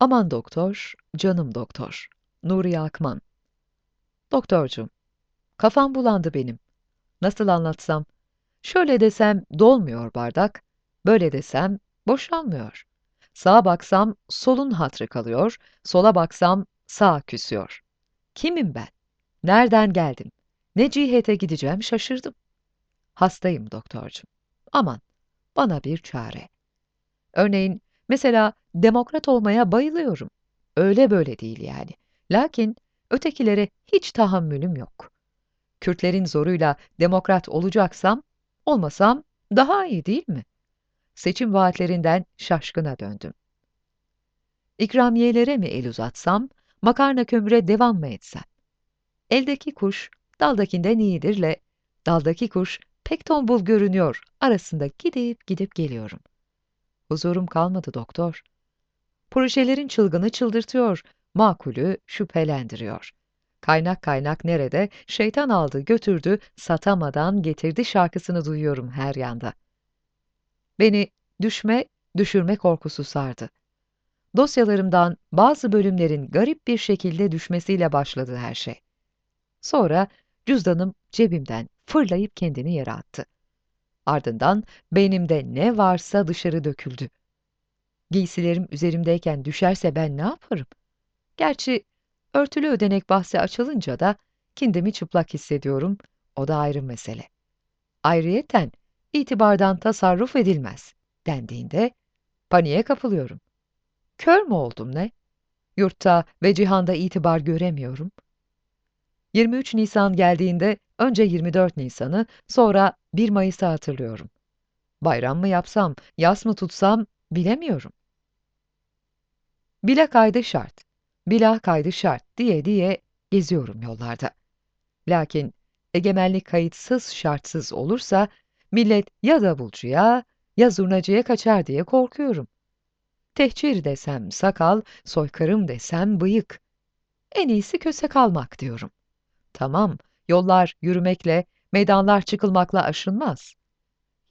Aman doktor, canım doktor. Nuri Akman. Doktorcuğum, kafam bulandı benim. Nasıl anlatsam? Şöyle desem dolmuyor bardak, böyle desem boşalmıyor. Sağa baksam solun hatrı kalıyor, sola baksam sağ küsüyor. Kimim ben? Nereden geldim? Ne cihete gideceğim şaşırdım. Hastayım doktorcuğum. Aman, bana bir çare. Örneğin, mesela demokrat olmaya bayılıyorum. Öyle böyle değil yani. Lakin ötekilere hiç tahammülüm yok. Kürtlerin zoruyla demokrat olacaksam, olmasam daha iyi değil mi? Seçim vaatlerinden şaşkına döndüm. İkramiyelere mi el uzatsam, makarna kömüre devam mı etsem? Eldeki kuş, daldakinden iyidirle, daldaki kuş pek tombul görünüyor arasında gidip gidip geliyorum. Huzurum kalmadı doktor. Projelerin çılgını çıldırtıyor, makulü şüphelendiriyor. Kaynak kaynak nerede, şeytan aldı götürdü, satamadan getirdi şarkısını duyuyorum her yanda. Beni düşme, düşürme korkusu sardı. Dosyalarımdan bazı bölümlerin garip bir şekilde düşmesiyle başladı her şey. Sonra cüzdanım cebimden fırlayıp kendini yere attı. Ardından beynimde ne varsa dışarı döküldü. Giysilerim üzerimdeyken düşerse ben ne yaparım? Gerçi örtülü ödenek bahsi açılınca da kendimi çıplak hissediyorum, o da ayrı mesele. Ayrıyeten itibardan tasarruf edilmez dendiğinde paniğe kapılıyorum. Kör mü oldum ne? Yurtta ve cihanda itibar göremiyorum. 23 Nisan geldiğinde önce 24 Nisan'ı, sonra 1 Mayıs'ı hatırlıyorum. Bayram mı yapsam, yas mı tutsam bilemiyorum. Bila kaydı şart, bila kaydı şart diye diye geziyorum yollarda. Lakin egemenlik kayıtsız şartsız olursa millet ya davulcuya ya zurnacıya kaçar diye korkuyorum. Tehcir desem sakal, soykarım desem bıyık. En iyisi köse kalmak diyorum. Tamam, yollar yürümekle, meydanlar çıkılmakla aşınmaz.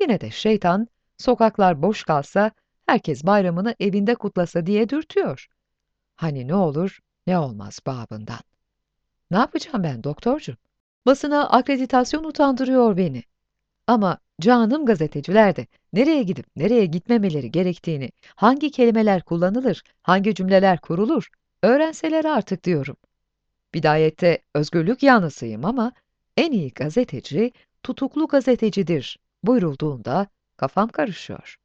Yine de şeytan, sokaklar boş kalsa, herkes bayramını evinde kutlasa diye dürtüyor. Hani ne olur, ne olmaz babından. Ne yapacağım ben doktorcuğum? Basına akreditasyon utandırıyor beni. Ama canım gazeteciler de nereye gidip nereye gitmemeleri gerektiğini, hangi kelimeler kullanılır, hangi cümleler kurulur, öğrenseler artık diyorum. Bidayette özgürlük yanlısıyım ama en iyi gazeteci tutuklu gazetecidir buyrulduğunda kafam karışıyor.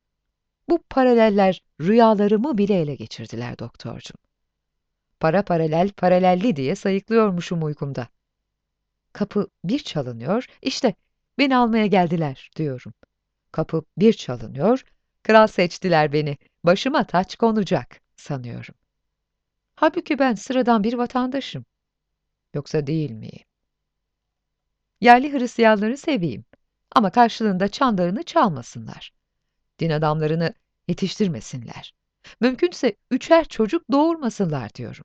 Bu paraleller rüyalarımı bile ele geçirdiler doktorcum. Para paralel paralelli diye sayıklıyormuşum uykumda. Kapı bir çalınıyor, işte beni almaya geldiler diyorum. Kapı bir çalınıyor, kral seçtiler beni, başıma taç konacak sanıyorum. Halbuki ben sıradan bir vatandaşım. Yoksa değil miyim? Yerli Hristiyanları seveyim ama karşılığında çanlarını çalmasınlar. Din adamlarını yetiştirmesinler. Mümkünse üçer çocuk doğurmasınlar diyorum.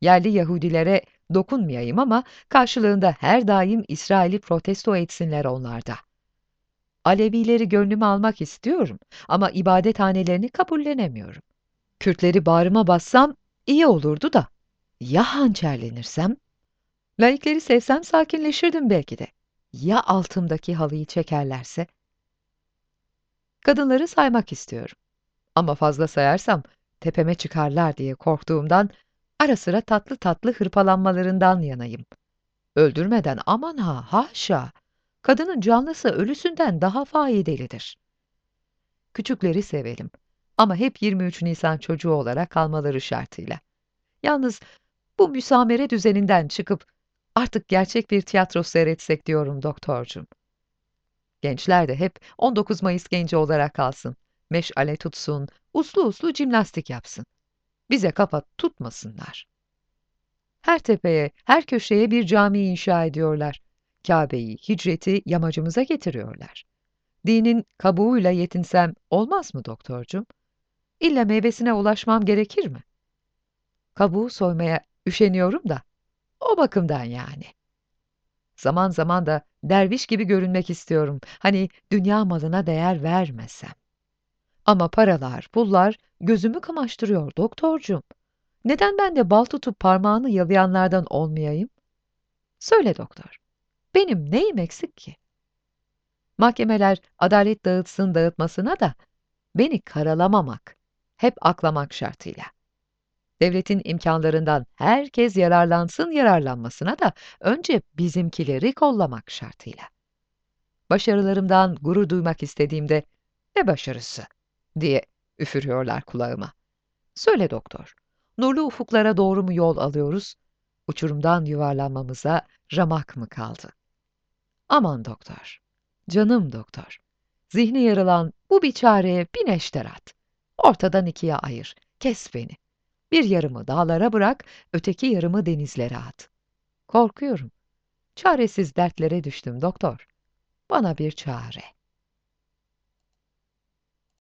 Yerli Yahudilere dokunmayayım ama karşılığında her daim İsrail'i protesto etsinler onlarda. Alevileri gönlüme almak istiyorum ama ibadethanelerini kabullenemiyorum. Kürtleri bağrıma bassam iyi olurdu da. Ya hançerlenirsem? Laikleri sevsem sakinleşirdim belki de. Ya altımdaki halıyı çekerlerse? Kadınları saymak istiyorum. Ama fazla sayarsam tepeme çıkarlar diye korktuğumdan ara sıra tatlı tatlı hırpalanmalarından yanayım. Öldürmeden aman ha haşa! Kadının canlısı ölüsünden daha faydalıdır. Küçükleri sevelim ama hep 23 Nisan çocuğu olarak kalmaları şartıyla. Yalnız bu müsamere düzeninden çıkıp artık gerçek bir tiyatro seyretsek diyorum doktorcum. Gençler de hep 19 Mayıs genci olarak kalsın. Meşale tutsun, uslu uslu cimnastik yapsın. Bize kafa tutmasınlar. Her tepeye, her köşeye bir cami inşa ediyorlar. Kabe'yi, hicreti yamacımıza getiriyorlar. Dinin kabuğuyla yetinsem olmaz mı doktorcum? İlla meyvesine ulaşmam gerekir mi? Kabuğu soymaya üşeniyorum da, o bakımdan yani. Zaman zaman da derviş gibi görünmek istiyorum. Hani dünya malına değer vermesem. Ama paralar, pullar gözümü kamaştırıyor doktorcum. Neden ben de bal tutup parmağını yalayanlardan olmayayım? Söyle doktor, benim neyim eksik ki? Mahkemeler adalet dağıtsın dağıtmasına da beni karalamamak, hep aklamak şartıyla. Devletin imkanlarından herkes yararlansın yararlanmasına da önce bizimkileri kollamak şartıyla. Başarılarımdan gurur duymak istediğimde ne başarısı diye üfürüyorlar kulağıma. Söyle doktor, nurlu ufuklara doğru mu yol alıyoruz? Uçurumdan yuvarlanmamıza ramak mı kaldı? Aman doktor, canım doktor, zihni yarılan bu biçareye bir neşter at. Ortadan ikiye ayır, kes beni. Bir yarımı dağlara bırak, öteki yarımı denizlere at. Korkuyorum. Çaresiz dertlere düştüm doktor. Bana bir çare.